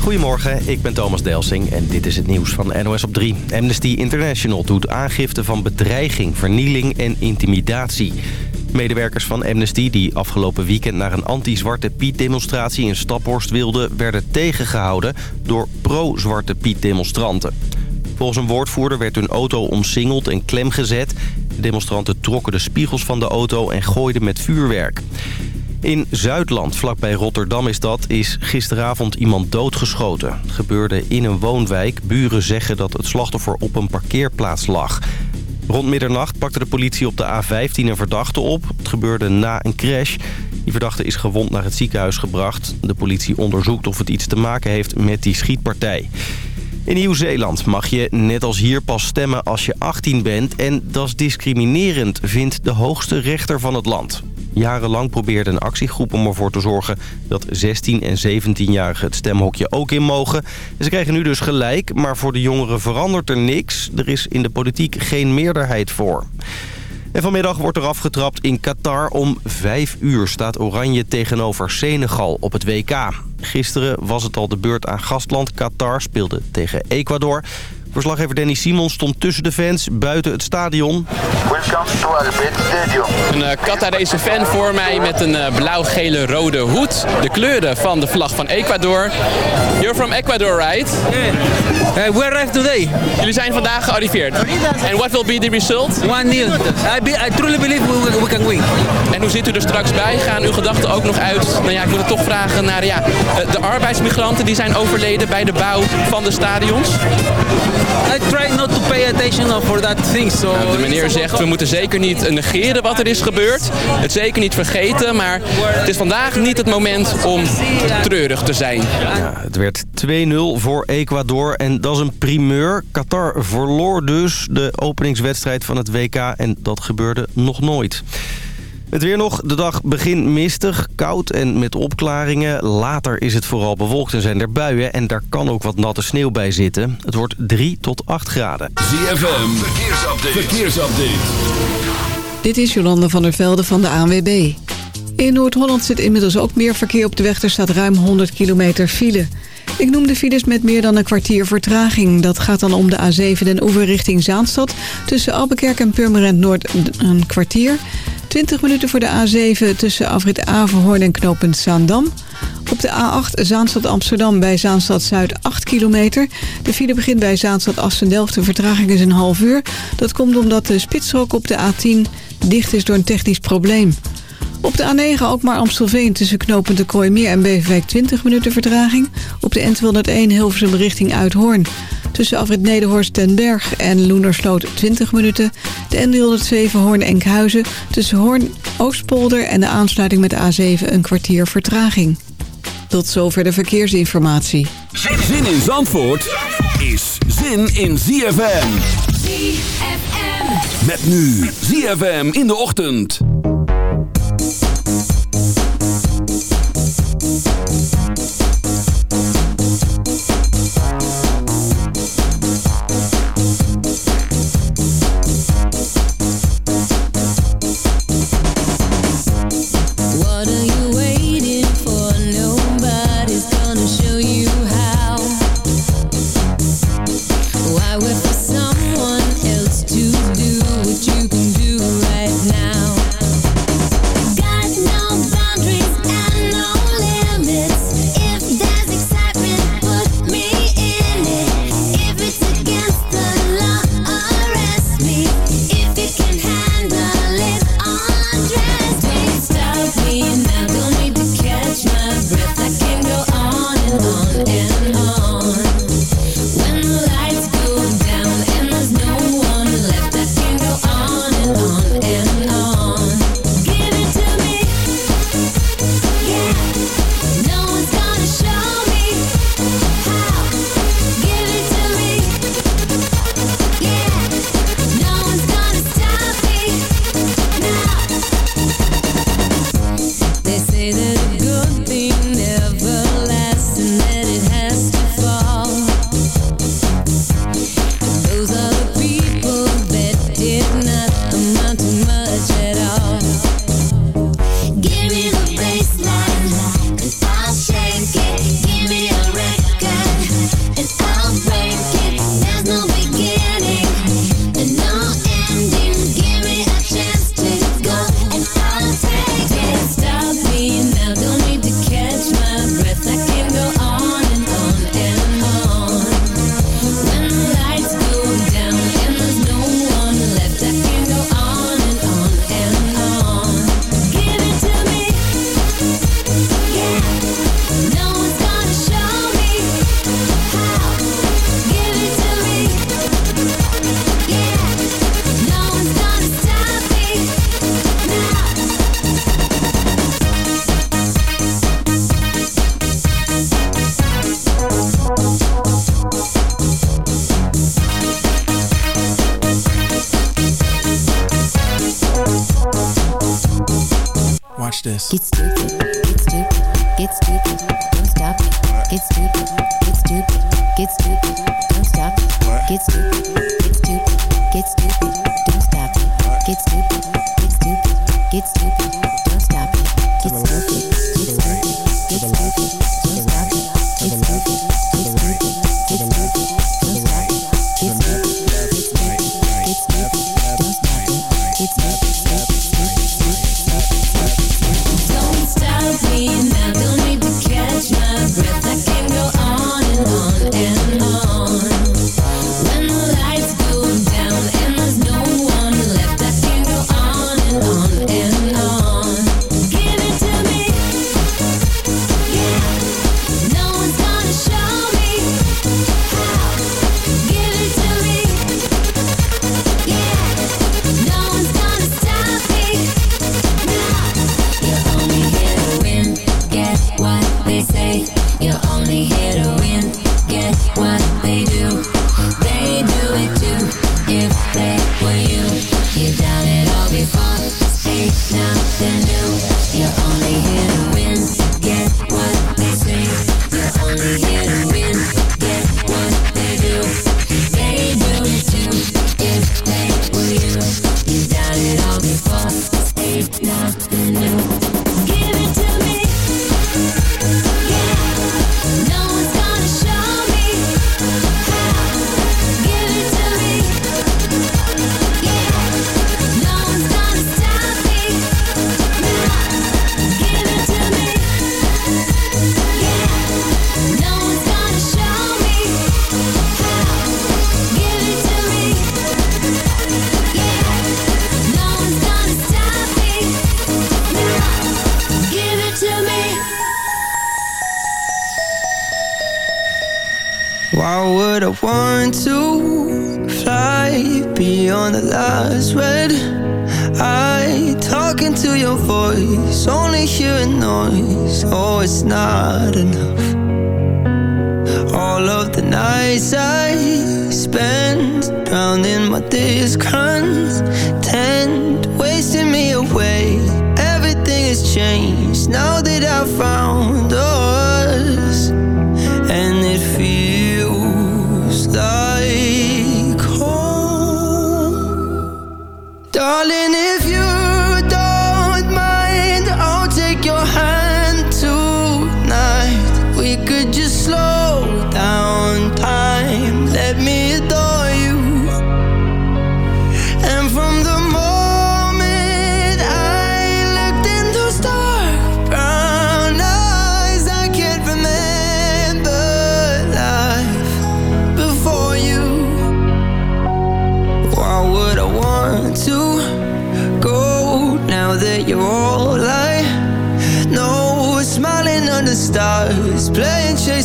Goedemorgen, ik ben Thomas Delsing en dit is het nieuws van NOS op 3. Amnesty International doet aangifte van bedreiging, vernieling en intimidatie. Medewerkers van Amnesty die afgelopen weekend naar een anti-Zwarte Piet-demonstratie in Staphorst wilden... werden tegengehouden door pro-Zwarte Piet-demonstranten. Volgens een woordvoerder werd hun auto omsingeld en klemgezet. De demonstranten trokken de spiegels van de auto en gooiden met vuurwerk. In Zuidland, vlakbij Rotterdam is dat, is gisteravond iemand doodgeschoten. Het gebeurde in een woonwijk. Buren zeggen dat het slachtoffer op een parkeerplaats lag. Rond middernacht pakte de politie op de A15 een verdachte op. Het gebeurde na een crash. Die verdachte is gewond naar het ziekenhuis gebracht. De politie onderzoekt of het iets te maken heeft met die schietpartij. In Nieuw-Zeeland mag je net als hier pas stemmen als je 18 bent... en dat is discriminerend, vindt de hoogste rechter van het land. Jarenlang probeerde een actiegroep om ervoor te zorgen... dat 16- en 17-jarigen het stemhokje ook in mogen. ze krijgen nu dus gelijk, maar voor de jongeren verandert er niks. Er is in de politiek geen meerderheid voor. En vanmiddag wordt er afgetrapt in Qatar. Om 5 uur staat Oranje tegenover Senegal op het WK. Gisteren was het al de beurt aan gastland. Qatar speelde tegen Ecuador. Verslaggever Danny Simons stond tussen de fans buiten het stadion. Welcome to Albert Stadium. Een uh, Qatarese fan voor mij met een uh, blauw-gele rode hoed. De kleuren van de vlag van Ecuador. You're from Ecuador, right? Yeah. Uh, we arrived today. Jullie zijn vandaag gearriveerd. And what will be the result? 1-0. I, be, I truly believe we, we can win. En hoe zit u er straks bij? Gaan uw gedachten ook nog uit? Nou ja, ik moet het toch vragen naar ja, de arbeidsmigranten die zijn overleden bij de bouw van de stadions. I try not to pay attention for that thing. So nou, de meneer zegt, we moeten zeker niet negeren wat er is gebeurd. Het zeker niet vergeten, maar het is vandaag niet het moment om treurig te zijn. Ja, het werd 2-0 voor Ecuador en dat is een primeur. Qatar verloor dus de openingswedstrijd van het WK en dat gebeurde nog nooit. Het weer nog. De dag begint mistig, koud en met opklaringen. Later is het vooral bewolkt en zijn er buien. En daar kan ook wat natte sneeuw bij zitten. Het wordt 3 tot 8 graden. ZFM, verkeersupdate. verkeersupdate. Dit is Jolande van der Velde van de ANWB. In Noord-Holland zit inmiddels ook meer verkeer op de weg. Er staat ruim 100 kilometer file. Ik noem de files met meer dan een kwartier vertraging. Dat gaat dan om de A7 den Oever richting Zaanstad. Tussen Albekerk en Purmerend Noord een kwartier... 20 minuten voor de A7 tussen afrit Averhoorn en knooppunt Zaandam. Op de A8 Zaanstad-Amsterdam bij Zaanstad-Zuid 8 kilometer. De file begint bij Zaanstad-Assendelft. De vertraging is een half uur. Dat komt omdat de spitsstrook op de A10 dicht is door een technisch probleem. Op de A9 ook maar Amstelveen tussen knooppunt de Kooimeer en Beverwijk 20 minuten vertraging. Op de N201 Hilversum richting Uithoorn. Tussen afrit Nederhorst den Berg en Loenersloot 20 minuten. De N307 Hoorn-Enkhuizen tussen Hoorn, Oostpolder en de aansluiting met de A7 een kwartier vertraging. Tot zover de verkeersinformatie. Zin in Zandvoort is zin in ZFM. ZFM. Met nu ZFM in de ochtend. Yes. It's want to fly beyond the last red I talking to your voice, only hearing noise. Oh, it's not enough. All of the nights I spend drowning my discontent, wasting me away. Everything has changed now that I found. Oh,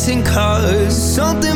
chasing cars, something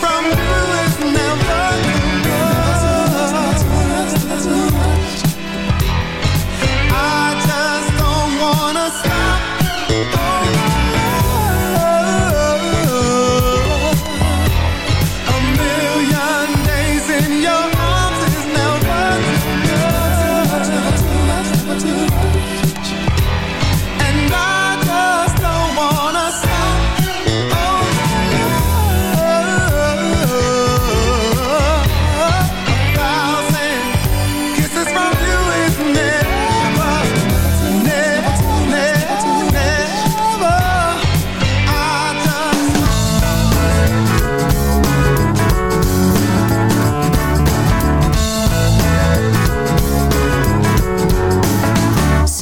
from you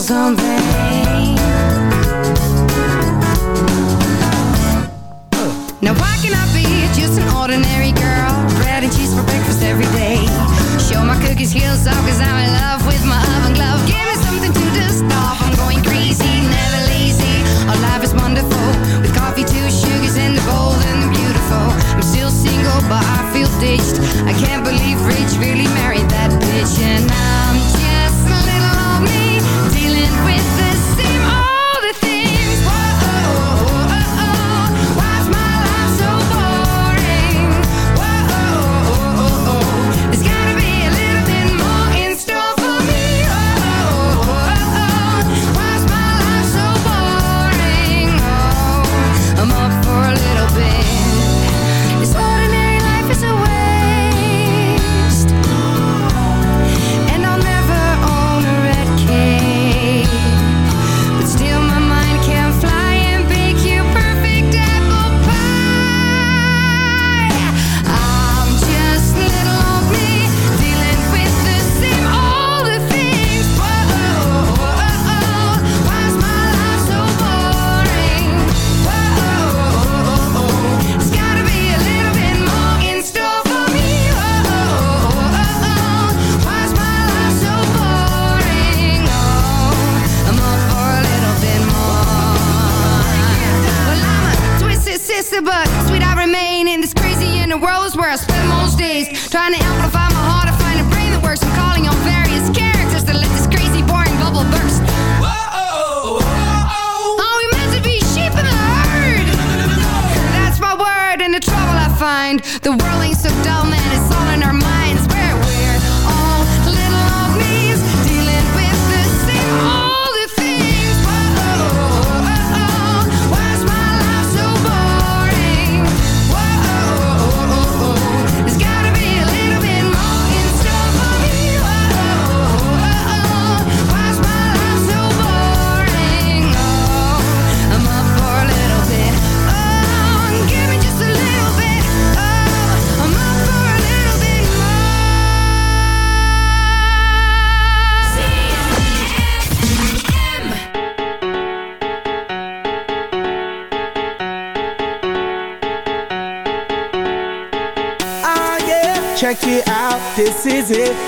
Now why can I be just an ordinary girl? Bread and cheese for breakfast every day. Show my cookie skills off cause I'm in love with my oven glove. Give me something to I'm going crazy, never lazy. Our life is wonderful, with coffee, two sugars and the and beautiful. I'm still single but I feel ditched. I can't believe Rich really married that bitch And I'm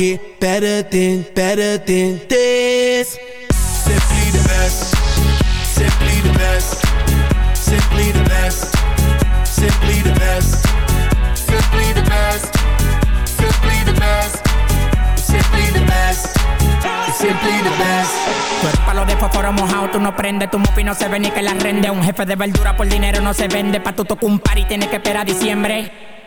Get better than, better than this. Simply the best. Simply the best. Simply the best. Simply the best. Simply the best. Simply the best. Simply the best. Simply the best. Palo de fósforo mojado, tú no prendes, tu mufi no se ve ni que la rende. Un jefe de verdura por dinero no se vende, pa' tu tocar un par y tienes que esperar a diciembre.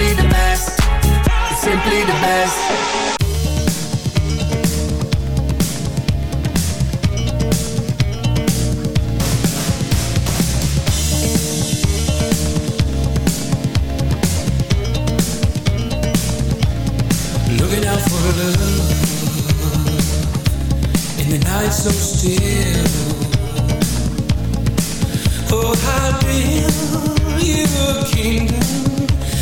simply the best. Simply the best. so still. Oh, I build you a kingdom.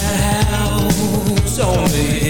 house on me.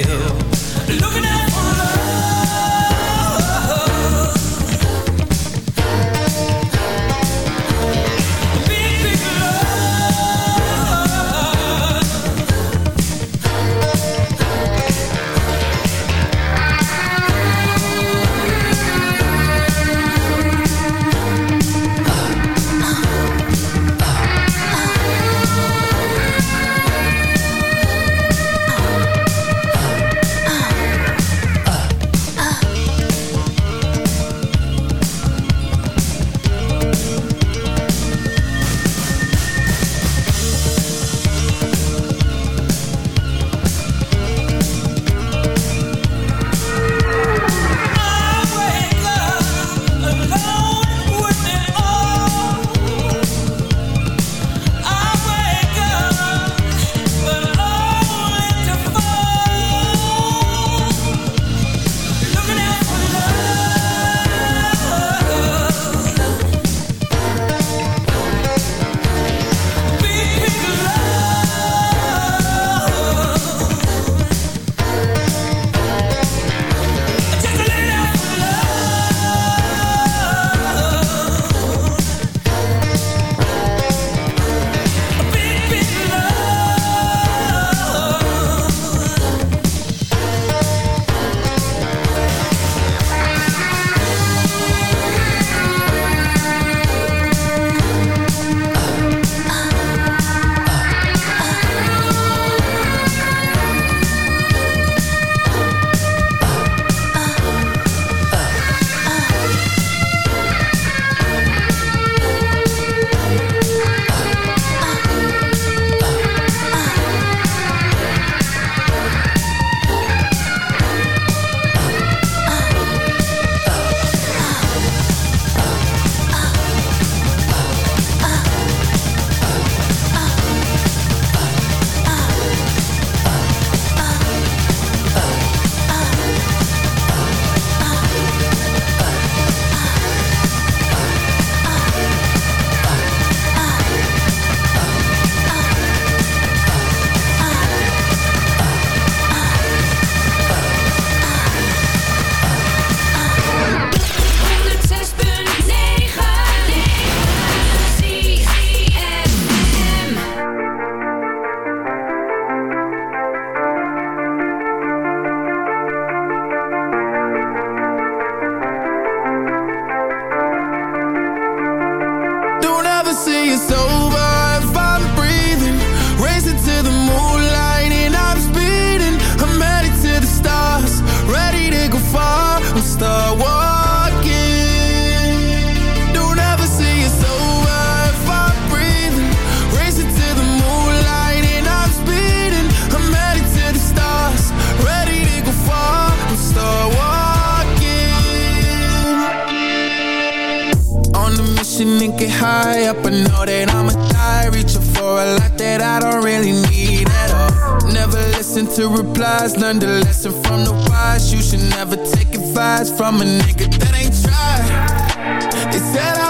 To replies, learn the lesson from the wise. You should never take advice from a nigga that ain't tried. They said I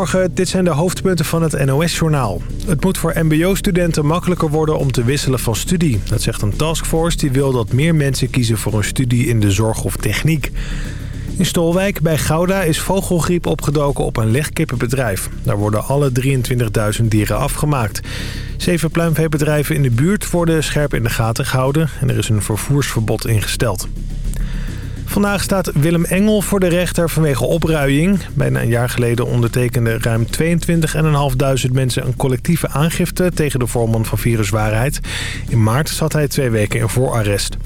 Goedemorgen, dit zijn de hoofdpunten van het NOS-journaal. Het moet voor mbo-studenten makkelijker worden om te wisselen van studie. Dat zegt een taskforce die wil dat meer mensen kiezen voor een studie in de zorg of techniek. In Stolwijk bij Gouda is vogelgriep opgedoken op een legkippenbedrijf. Daar worden alle 23.000 dieren afgemaakt. Zeven pluimveebedrijven in de buurt worden scherp in de gaten gehouden... en er is een vervoersverbod ingesteld. Vandaag staat Willem Engel voor de rechter vanwege opruiing. Bijna een jaar geleden ondertekenden ruim 22.500 mensen een collectieve aangifte tegen de voorman van Viruswaarheid. In maart zat hij twee weken in voorarrest.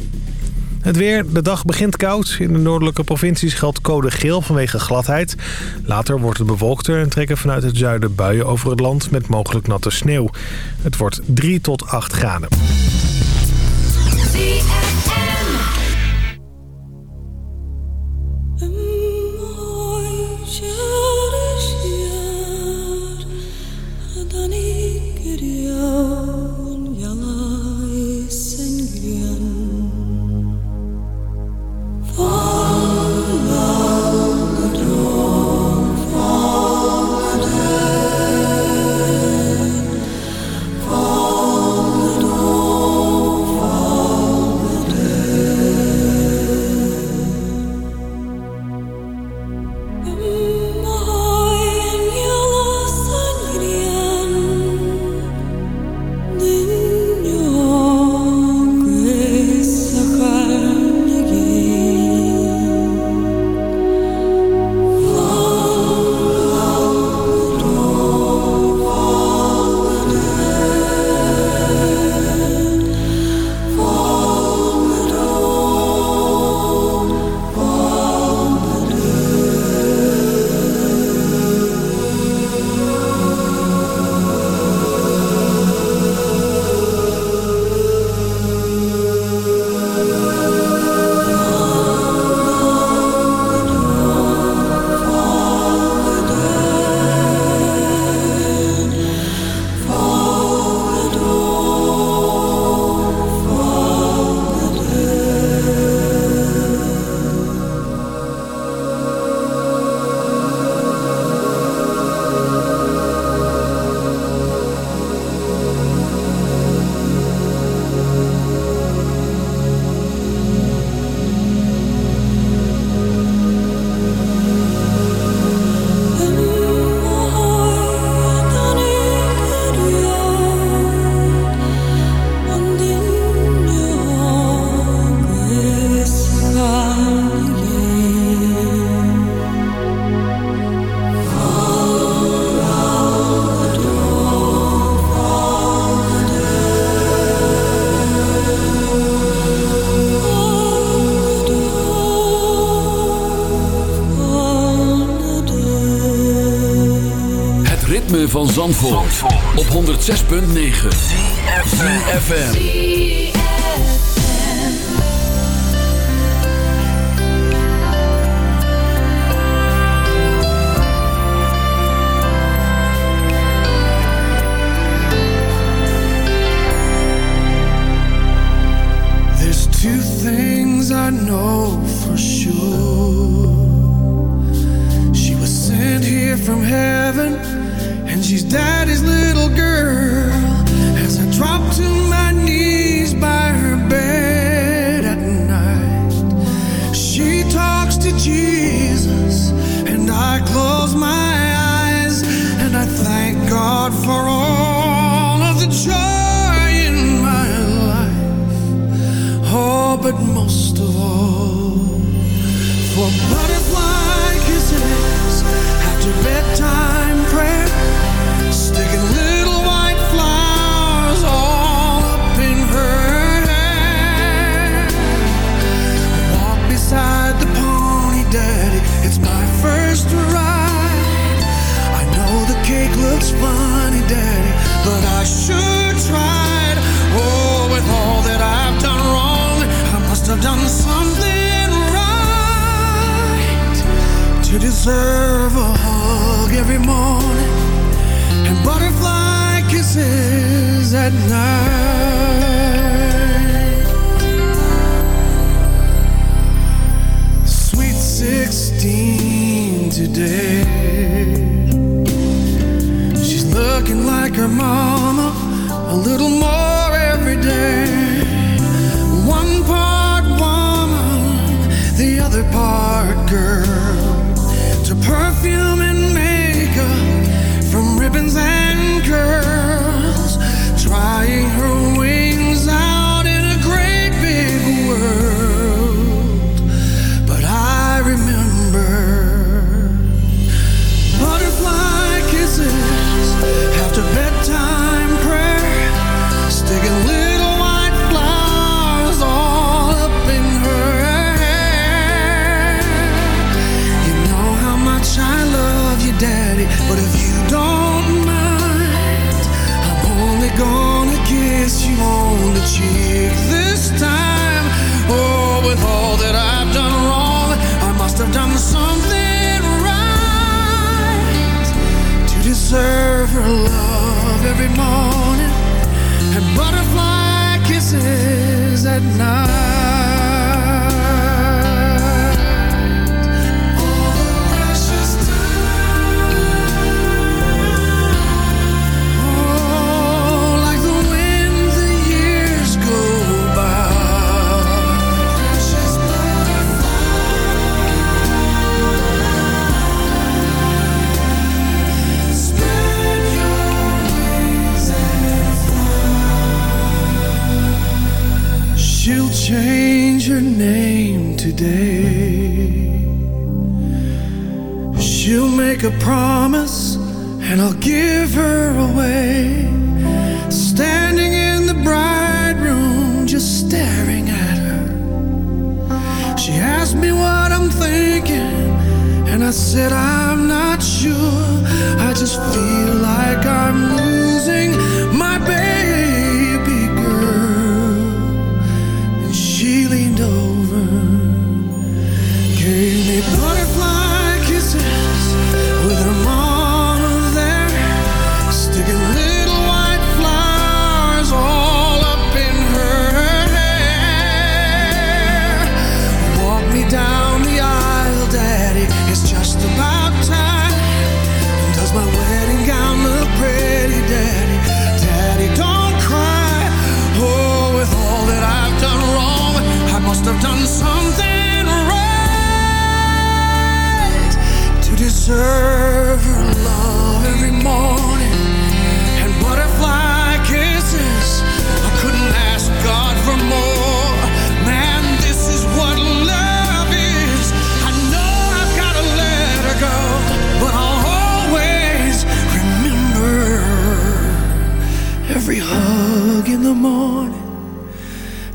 Het weer. De dag begint koud. In de noordelijke provincies geldt code geel vanwege gladheid. Later wordt het bewolkter en trekken vanuit het zuiden buien over het land met mogelijk natte sneeuw. Het wordt 3 tot 8 graden. 106.9 FM.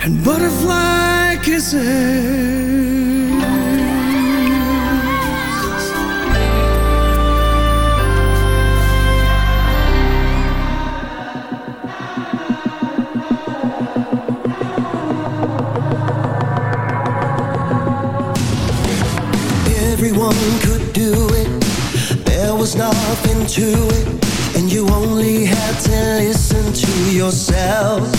and butterfly kisses. Everyone could do it, there was nothing to it, and you only had to listen to yourself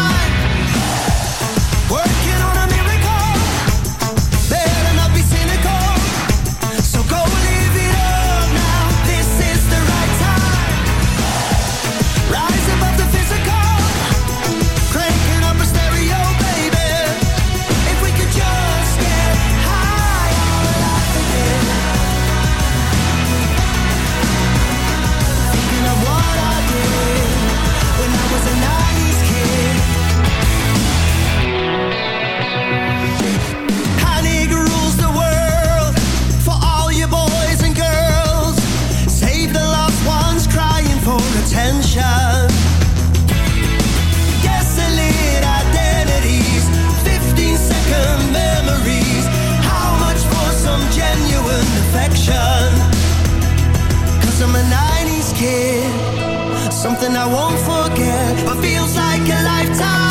Something I won't forget, but feels like a lifetime.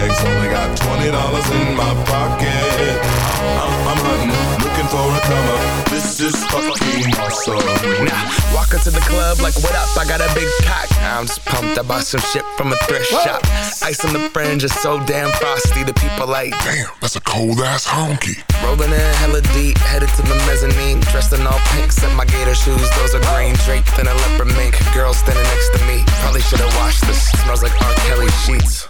some tags. Only got twenty dollars in my pocket. I'm, I'm hunting, looking for a come up. This is fucking awesome. Nah, walk into the club like, what up? I got a big cock. I'm just pumped. I bought some shit from a thrift shop. Ice on the fringe is so damn frosty. The people like, damn, that's a cold ass honky. Rolling in hella deep, headed to the mezzanine. Dressed in all pink, set my gator shoes. Those are green draped in a leopard mink. Girl standing next to me. Probably should have washed this. Smells like R. Kelly sheets.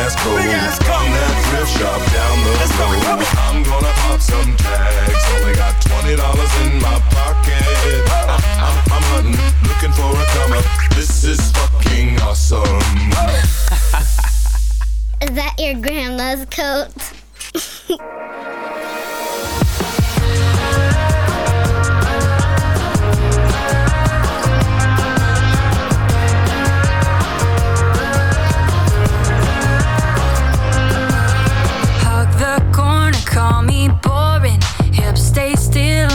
ass coat from that thrift shop down the road. I'm gonna pop some tags. Only got twenty dollars in my pocket. I'm, I'm, I'm hunting, looking for a come up. This is fucking awesome. Is that your grandma's coat?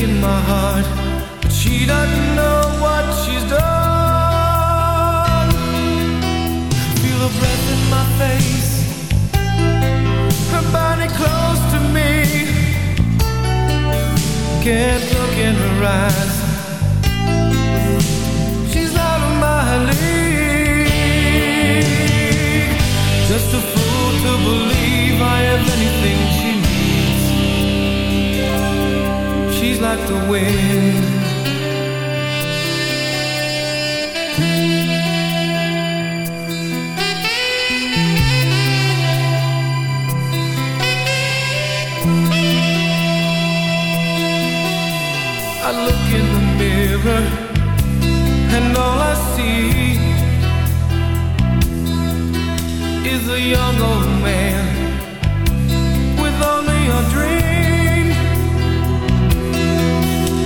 Taking my heart, but she doesn't know what she's done. Feel her breath in my face, her body close to me. Can't look in her eyes. Like the wind. I look in the mirror and all I see is a young old man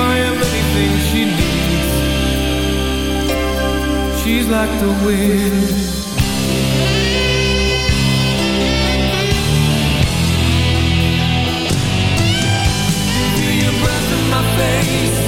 I anything she needs. She's like the wind. Feel your breath in my face.